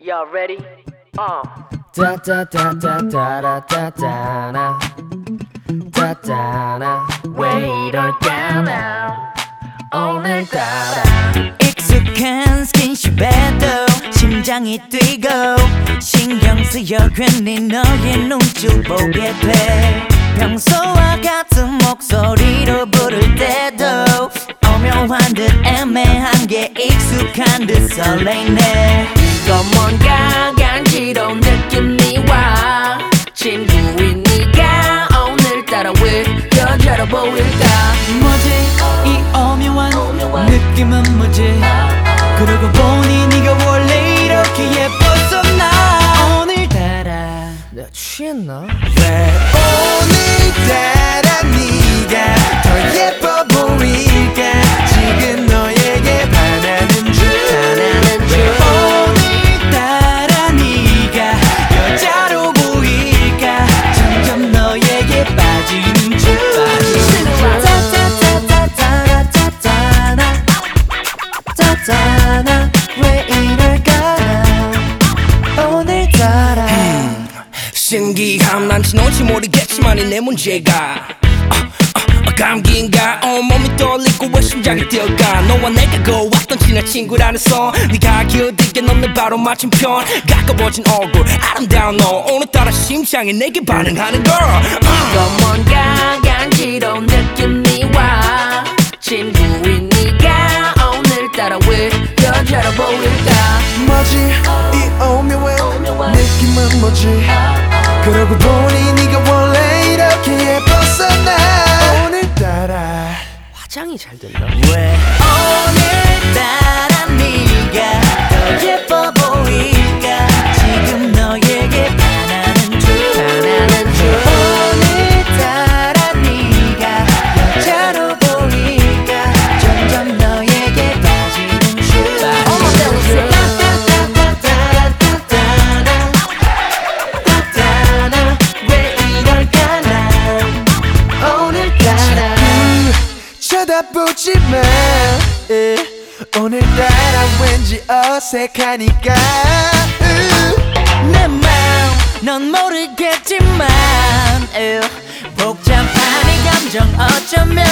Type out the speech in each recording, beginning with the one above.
Y'all ready? Uh. 짜짜짜짜짜라짜짜나 짜짜나 왜 이럴까나 오늘따라 익숙한 스킨십에도 심장이 뛰고 신경 쓰여 괜히 너의 눈줄 보게 돼 평소와 같은 목소리로 부를 때도 오묘한 듯 애매한 게 익숙한 듯 설레네 보일까? 뭐지? 이 오묘한 느낌은 뭐지? 그러고 보니 네가 원래 이렇게 예뻤었나? 오늘따라 내가 취했나? 왜 오늘따라 짜짜나 왜 이럴까나. 오늘따라. 신기함 난 지놓지 모르겠지만 이내 문제가 어, 어, 어, 감기인가? 온몸이 떨리고 왜 심장이 뛰어가? 너와 내가 거왔던 친한 친구라면서 네가 기어들게 넌내 바로 맞춤편. 가까워진 얼굴 아름다운 너. 오늘따라 심장이 내게 반응하는 uh. 이건 뭔가 간지 화장이 잘 됐나? 왜 쳐다보지마 예. 오늘따라 왠지 어색하니까 으. 내맘 넌 모르겠지만 으, 복잡한 이 감정 어쩌면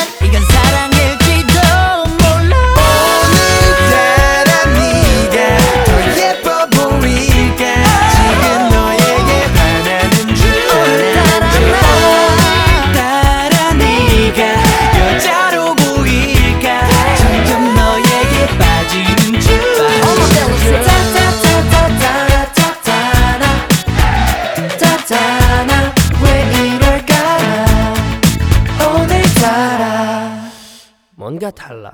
뭔가 달라